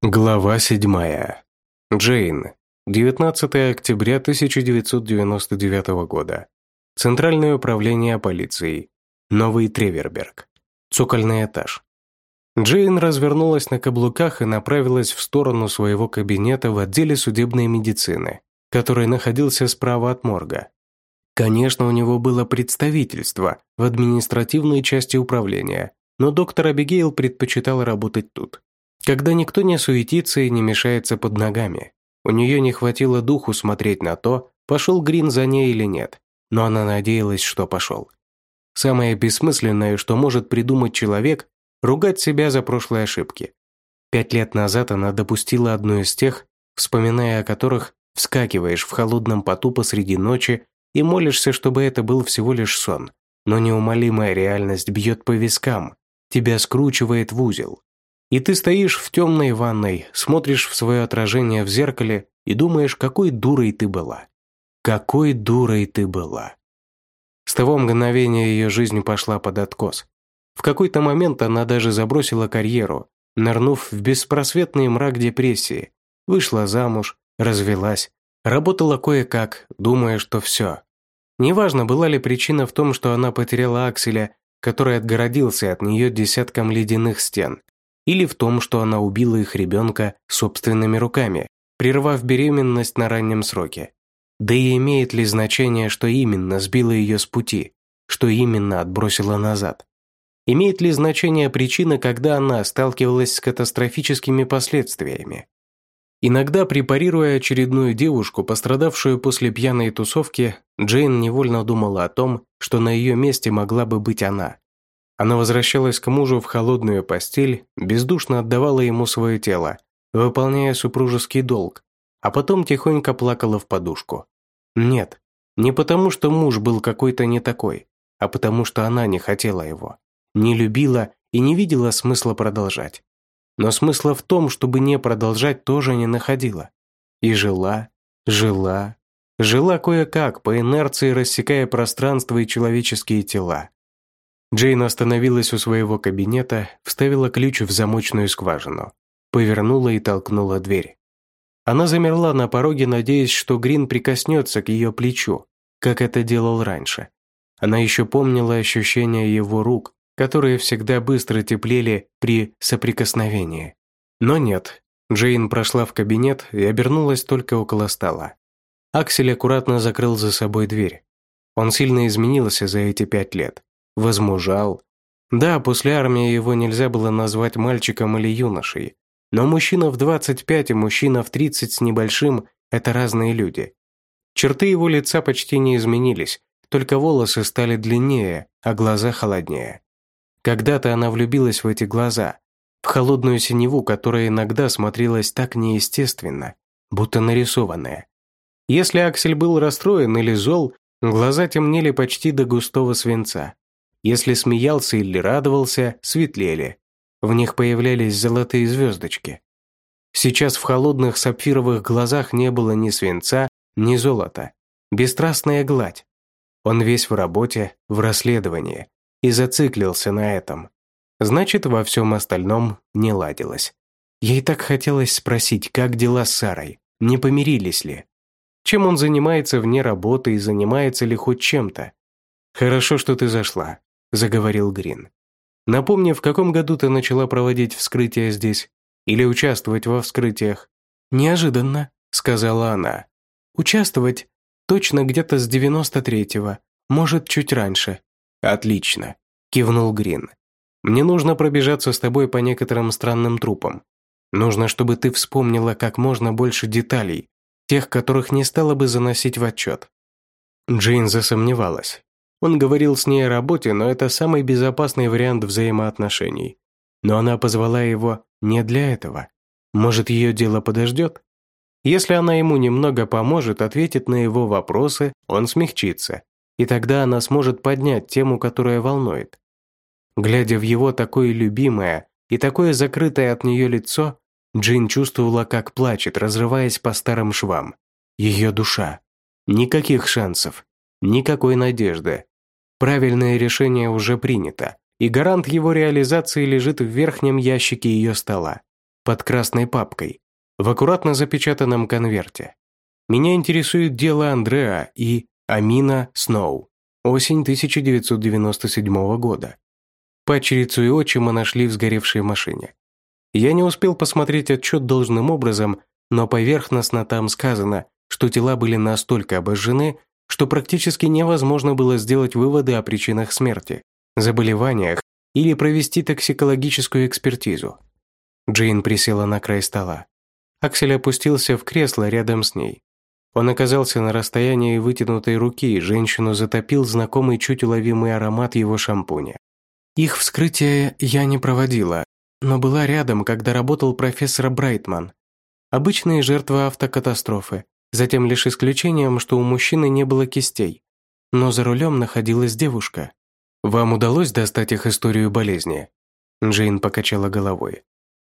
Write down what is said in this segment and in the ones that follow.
Глава 7. Джейн. 19 октября 1999 года. Центральное управление полицией. Новый Треверберг. Цокольный этаж. Джейн развернулась на каблуках и направилась в сторону своего кабинета в отделе судебной медицины, который находился справа от морга. Конечно, у него было представительство в административной части управления, но доктор Абигейл предпочитал работать тут когда никто не суетится и не мешается под ногами. У нее не хватило духу смотреть на то, пошел Грин за ней или нет, но она надеялась, что пошел. Самое бессмысленное, что может придумать человек, ругать себя за прошлые ошибки. Пять лет назад она допустила одну из тех, вспоминая о которых вскакиваешь в холодном поту посреди ночи и молишься, чтобы это был всего лишь сон. Но неумолимая реальность бьет по вискам, тебя скручивает в узел. И ты стоишь в темной ванной, смотришь в свое отражение в зеркале и думаешь, какой дурой ты была. Какой дурой ты была. С того мгновения ее жизнь пошла под откос. В какой-то момент она даже забросила карьеру, нырнув в беспросветный мрак депрессии, вышла замуж, развелась, работала кое-как, думая, что все. Неважно, была ли причина в том, что она потеряла Акселя, который отгородился от нее десятком ледяных стен, или в том, что она убила их ребенка собственными руками, прервав беременность на раннем сроке. Да и имеет ли значение, что именно сбило ее с пути, что именно отбросило назад? Имеет ли значение причина, когда она сталкивалась с катастрофическими последствиями? Иногда, препарируя очередную девушку, пострадавшую после пьяной тусовки, Джейн невольно думала о том, что на ее месте могла бы быть она. Она возвращалась к мужу в холодную постель, бездушно отдавала ему свое тело, выполняя супружеский долг, а потом тихонько плакала в подушку. Нет, не потому, что муж был какой-то не такой, а потому, что она не хотела его, не любила и не видела смысла продолжать. Но смысла в том, чтобы не продолжать, тоже не находила. И жила, жила, жила кое-как, по инерции рассекая пространство и человеческие тела. Джейн остановилась у своего кабинета, вставила ключ в замочную скважину, повернула и толкнула дверь. Она замерла на пороге, надеясь, что Грин прикоснется к ее плечу, как это делал раньше. Она еще помнила ощущение его рук, которые всегда быстро теплели при соприкосновении. Но нет, Джейн прошла в кабинет и обернулась только около стола. Аксель аккуратно закрыл за собой дверь. Он сильно изменился за эти пять лет возмужал. Да, после армии его нельзя было назвать мальчиком или юношей, но мужчина в 25 и мужчина в 30 с небольшим – это разные люди. Черты его лица почти не изменились, только волосы стали длиннее, а глаза холоднее. Когда-то она влюбилась в эти глаза, в холодную синеву, которая иногда смотрелась так неестественно, будто нарисованная. Если Аксель был расстроен или зол, глаза темнели почти до густого свинца. Если смеялся или радовался, светлели. В них появлялись золотые звездочки. Сейчас в холодных сапфировых глазах не было ни свинца, ни золота. Бесстрастная гладь. Он весь в работе, в расследовании. И зациклился на этом. Значит, во всем остальном не ладилось. Ей так хотелось спросить, как дела с Сарой, не помирились ли? Чем он занимается вне работы и занимается ли хоть чем-то? Хорошо, что ты зашла. – заговорил Грин. «Напомни, в каком году ты начала проводить вскрытия здесь? Или участвовать во вскрытиях?» «Неожиданно», – сказала она. «Участвовать? Точно где-то с 93-го, может, чуть раньше». «Отлично», – кивнул Грин. «Мне нужно пробежаться с тобой по некоторым странным трупам. Нужно, чтобы ты вспомнила как можно больше деталей, тех, которых не стала бы заносить в отчет». Джейн засомневалась. Он говорил с ней о работе, но это самый безопасный вариант взаимоотношений. Но она позвала его не для этого. Может, ее дело подождет? Если она ему немного поможет, ответит на его вопросы, он смягчится. И тогда она сможет поднять тему, которая волнует. Глядя в его такое любимое и такое закрытое от нее лицо, Джин чувствовала, как плачет, разрываясь по старым швам. Ее душа. Никаких шансов. Никакой надежды. Правильное решение уже принято, и гарант его реализации лежит в верхнем ящике ее стола. под красной папкой, в аккуратно запечатанном конверте. Меня интересует дело Андреа и Амина Сноу. Осень 1997 года. Пачерицу и отчима нашли в сгоревшей машине. Я не успел посмотреть отчет должным образом, но поверхностно там сказано, что тела были настолько обожжены, что практически невозможно было сделать выводы о причинах смерти, заболеваниях или провести токсикологическую экспертизу. Джейн присела на край стола. Аксель опустился в кресло рядом с ней. Он оказался на расстоянии вытянутой руки, и женщину затопил знакомый чуть уловимый аромат его шампуня. Их вскрытие я не проводила, но была рядом, когда работал профессор Брайтман. Обычные жертвы автокатастрофы, затем лишь исключением, что у мужчины не было кистей. Но за рулем находилась девушка. «Вам удалось достать их историю болезни?» Джейн покачала головой.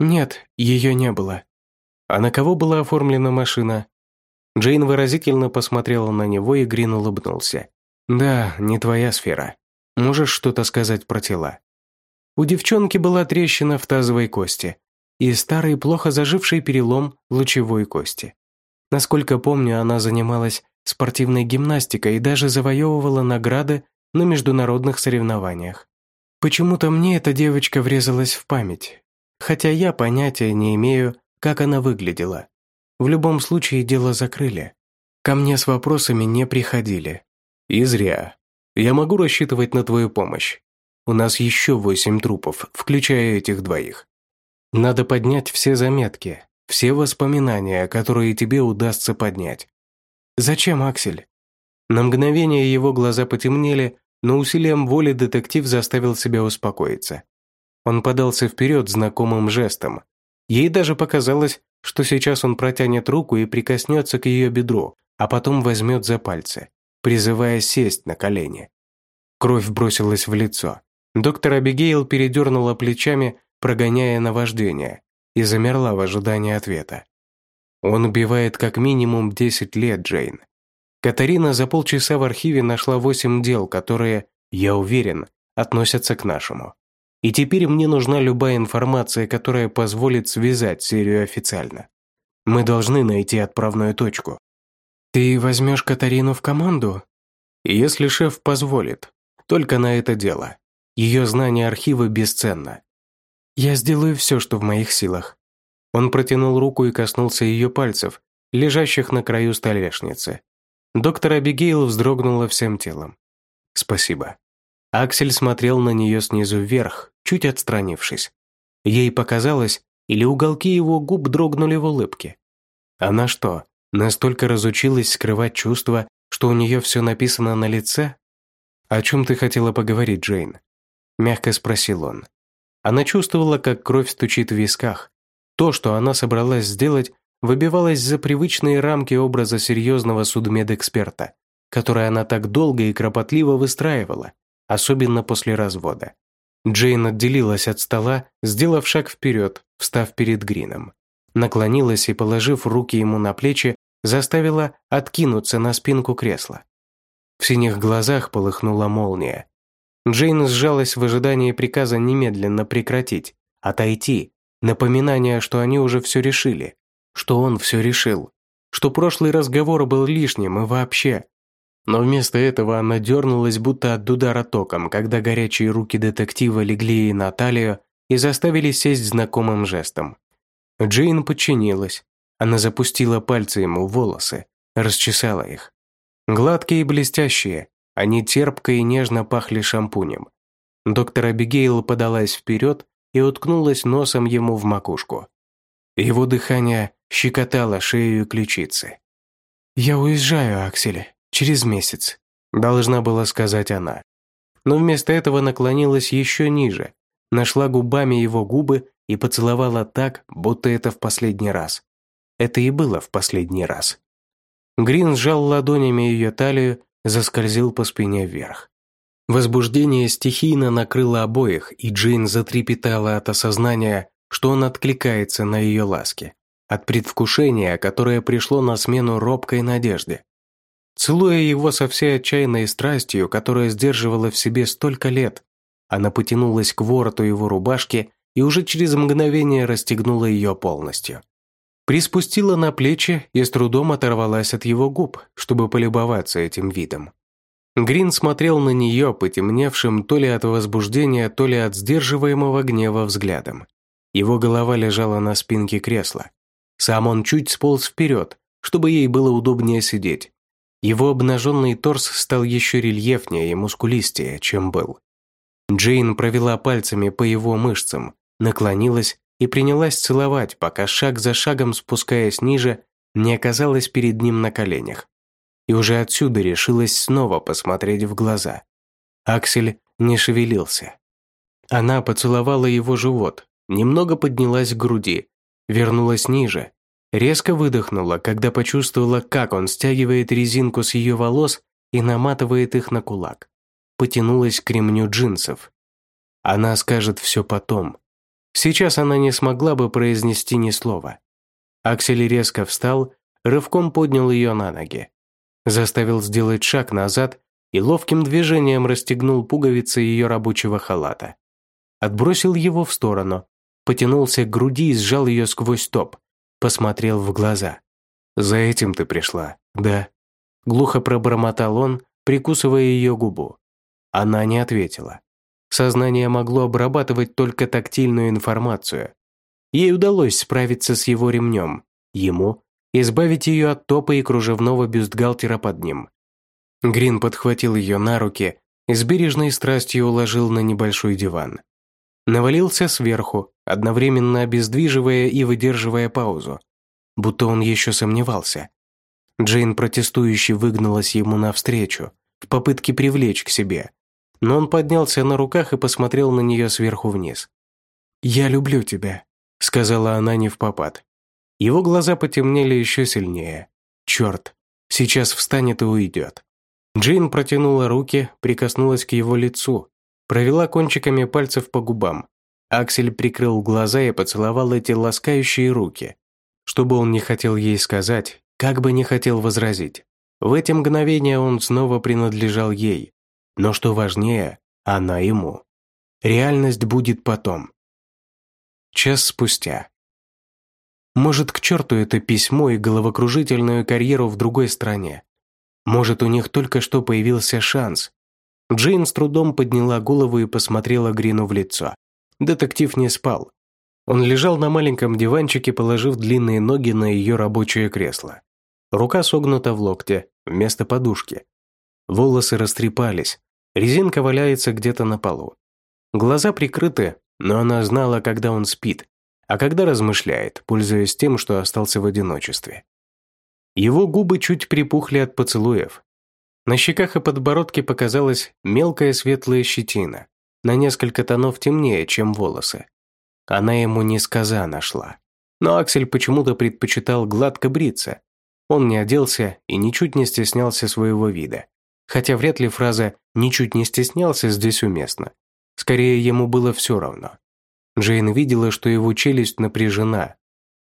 «Нет, ее не было». «А на кого была оформлена машина?» Джейн выразительно посмотрела на него, и Грин улыбнулся. «Да, не твоя сфера. Можешь что-то сказать про тела?» У девчонки была трещина в тазовой кости и старый, плохо заживший перелом лучевой кости. Насколько помню, она занималась спортивной гимнастикой и даже завоевывала награды на международных соревнованиях. Почему-то мне эта девочка врезалась в память, хотя я понятия не имею, как она выглядела. В любом случае дело закрыли. Ко мне с вопросами не приходили. И зря. Я могу рассчитывать на твою помощь. У нас еще восемь трупов, включая этих двоих. Надо поднять все заметки, все воспоминания, которые тебе удастся поднять. Зачем, Аксель? На мгновение его глаза потемнели, но усилием воли детектив заставил себя успокоиться. Он подался вперед знакомым жестом. Ей даже показалось, что сейчас он протянет руку и прикоснется к ее бедру, а потом возьмет за пальцы, призывая сесть на колени. Кровь бросилась в лицо. Доктор Абигейл передернула плечами, прогоняя наваждение, и замерла в ожидании ответа. Он убивает как минимум 10 лет, Джейн. Катарина за полчаса в архиве нашла 8 дел, которые, я уверен, относятся к нашему. И теперь мне нужна любая информация, которая позволит связать серию официально. Мы должны найти отправную точку. Ты возьмешь Катарину в команду? Если шеф позволит. Только на это дело. Ее знание архива бесценно. Я сделаю все, что в моих силах. Он протянул руку и коснулся ее пальцев, лежащих на краю столешницы. Доктор Абигейл вздрогнула всем телом. «Спасибо». Аксель смотрел на нее снизу вверх, чуть отстранившись. Ей показалось, или уголки его губ дрогнули в улыбке. Она что, настолько разучилась скрывать чувства, что у нее все написано на лице? «О чем ты хотела поговорить, Джейн?» Мягко спросил он. Она чувствовала, как кровь стучит в висках. То, что она собралась сделать, выбивалось за привычные рамки образа серьезного судмедэксперта, который она так долго и кропотливо выстраивала особенно после развода. Джейн отделилась от стола, сделав шаг вперед, встав перед Грином. Наклонилась и, положив руки ему на плечи, заставила откинуться на спинку кресла. В синих глазах полыхнула молния. Джейн сжалась в ожидании приказа немедленно прекратить, отойти, напоминание, что они уже все решили, что он все решил, что прошлый разговор был лишним и вообще, но вместо этого она дернулась будто от удара током, когда горячие руки детектива легли ей на талию и заставили сесть знакомым жестом. Джейн подчинилась. Она запустила пальцы ему в волосы, расчесала их. Гладкие и блестящие, они терпко и нежно пахли шампунем. Доктор Абигейл подалась вперед и уткнулась носом ему в макушку. Его дыхание щекотало шею и ключицы. «Я уезжаю, Аксель», Через месяц, должна была сказать она. Но вместо этого наклонилась еще ниже, нашла губами его губы и поцеловала так, будто это в последний раз. Это и было в последний раз. Грин сжал ладонями ее талию, заскользил по спине вверх. Возбуждение стихийно накрыло обоих, и Джейн затрепетала от осознания, что он откликается на ее ласки, от предвкушения, которое пришло на смену робкой надежде. Целуя его со всей отчаянной страстью, которая сдерживала в себе столько лет, она потянулась к вороту его рубашки и уже через мгновение расстегнула ее полностью. Приспустила на плечи и с трудом оторвалась от его губ, чтобы полюбоваться этим видом. Грин смотрел на нее, потемневшим то ли от возбуждения, то ли от сдерживаемого гнева взглядом. Его голова лежала на спинке кресла. Сам он чуть сполз вперед, чтобы ей было удобнее сидеть. Его обнаженный торс стал еще рельефнее и мускулистее, чем был. Джейн провела пальцами по его мышцам, наклонилась и принялась целовать, пока шаг за шагом спускаясь ниже, не оказалась перед ним на коленях и уже отсюда решилась снова посмотреть в глаза. Аксель не шевелился. Она поцеловала его живот, немного поднялась к груди, вернулась ниже, резко выдохнула, когда почувствовала, как он стягивает резинку с ее волос и наматывает их на кулак. Потянулась к ремню джинсов. Она скажет все потом. Сейчас она не смогла бы произнести ни слова. Аксель резко встал, рывком поднял ее на ноги заставил сделать шаг назад и ловким движением расстегнул пуговицы ее рабочего халата. Отбросил его в сторону, потянулся к груди и сжал ее сквозь топ, посмотрел в глаза. «За этим ты пришла, да?» Глухо пробормотал он, прикусывая ее губу. Она не ответила. Сознание могло обрабатывать только тактильную информацию. Ей удалось справиться с его ремнем. Ему избавить ее от топа и кружевного бюстгальтера под ним. Грин подхватил ее на руки и с бережной страстью уложил на небольшой диван. Навалился сверху, одновременно обездвиживая и выдерживая паузу, будто он еще сомневался. Джейн протестующе выгнулась ему навстречу, в попытке привлечь к себе, но он поднялся на руках и посмотрел на нее сверху вниз. «Я люблю тебя», — сказала она не в попад. Его глаза потемнели еще сильнее. Черт, сейчас встанет и уйдет. Джейн протянула руки, прикоснулась к его лицу, провела кончиками пальцев по губам. Аксель прикрыл глаза и поцеловал эти ласкающие руки. Что бы он не хотел ей сказать, как бы не хотел возразить. В эти мгновения он снова принадлежал ей. Но что важнее, она ему. Реальность будет потом. Час спустя. Может, к черту это письмо и головокружительную карьеру в другой стране. Может, у них только что появился шанс. Джейн с трудом подняла голову и посмотрела Грину в лицо. Детектив не спал. Он лежал на маленьком диванчике, положив длинные ноги на ее рабочее кресло. Рука согнута в локте, вместо подушки. Волосы растрепались, резинка валяется где-то на полу. Глаза прикрыты, но она знала, когда он спит, а когда размышляет, пользуясь тем, что остался в одиночестве. Его губы чуть припухли от поцелуев. На щеках и подбородке показалась мелкая светлая щетина, на несколько тонов темнее, чем волосы. Она ему несказанно шла. Но Аксель почему-то предпочитал гладко бриться. Он не оделся и ничуть не стеснялся своего вида. Хотя вряд ли фраза «ничуть не стеснялся» здесь уместна. Скорее, ему было все равно. Джейн видела, что его челюсть напряжена.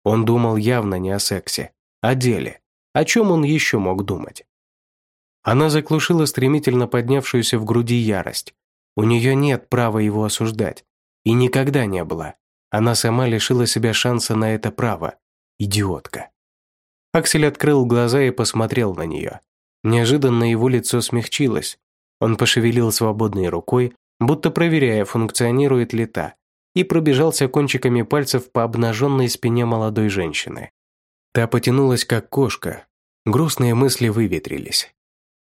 Он думал явно не о сексе, о деле. О чем он еще мог думать? Она заглушила стремительно поднявшуюся в груди ярость. У нее нет права его осуждать. И никогда не было. Она сама лишила себя шанса на это право. Идиотка. Аксель открыл глаза и посмотрел на нее. Неожиданно его лицо смягчилось. Он пошевелил свободной рукой, будто проверяя, функционирует ли та, и пробежался кончиками пальцев по обнаженной спине молодой женщины. Та потянулась, как кошка. Грустные мысли выветрились.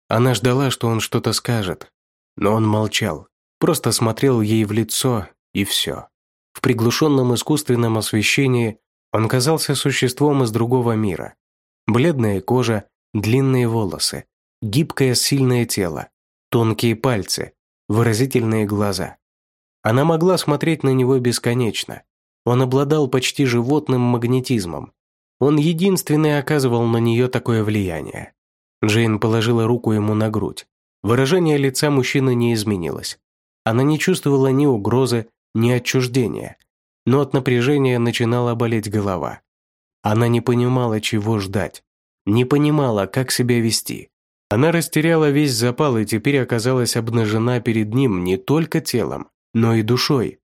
Она ждала, что он что-то скажет, но он молчал, просто смотрел ей в лицо, и все. В приглушенном искусственном освещении он казался существом из другого мира. Бледная кожа, длинные волосы, гибкое сильное тело, тонкие пальцы, выразительные глаза. Она могла смотреть на него бесконечно. Он обладал почти животным магнетизмом. Он единственный оказывал на нее такое влияние. Джейн положила руку ему на грудь. Выражение лица мужчины не изменилось. Она не чувствовала ни угрозы, ни отчуждения. Но от напряжения начинала болеть голова. Она не понимала, чего ждать. Не понимала, как себя вести. Она растеряла весь запал и теперь оказалась обнажена перед ним не только телом, но и душой.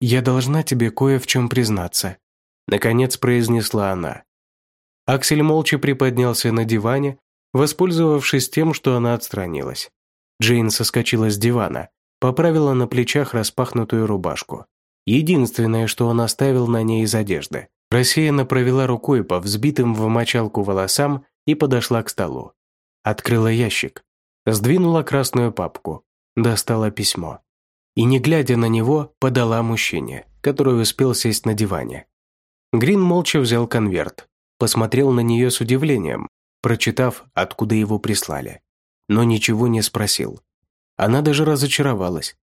«Я должна тебе кое в чем признаться», – наконец произнесла она. Аксель молча приподнялся на диване, воспользовавшись тем, что она отстранилась. Джейн соскочила с дивана, поправила на плечах распахнутую рубашку. Единственное, что он оставил на ней из одежды. Рассеянно провела рукой по взбитым в мочалку волосам и подошла к столу. Открыла ящик, сдвинула красную папку, достала письмо. И, не глядя на него, подала мужчине, который успел сесть на диване. Грин молча взял конверт, посмотрел на нее с удивлением, прочитав, откуда его прислали. Но ничего не спросил. Она даже разочаровалась.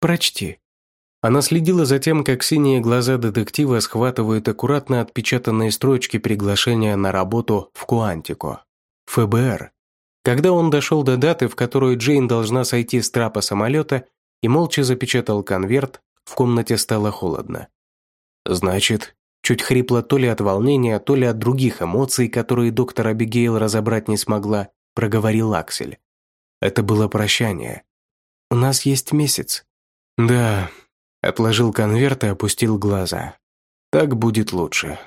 «Прочти», она следила за тем, как синие глаза детектива схватывают аккуратно отпечатанные строчки приглашения на работу в Куантико. ФБР. Когда он дошел до даты, в которую Джейн должна сойти с трапа самолета, и молча запечатал конверт, в комнате стало холодно. «Значит...» Чуть хрипло то ли от волнения, то ли от других эмоций, которые доктор Абигейл разобрать не смогла, проговорил Аксель. Это было прощание. «У нас есть месяц». «Да, Отложил конверт и опустил глаза. Так будет лучше.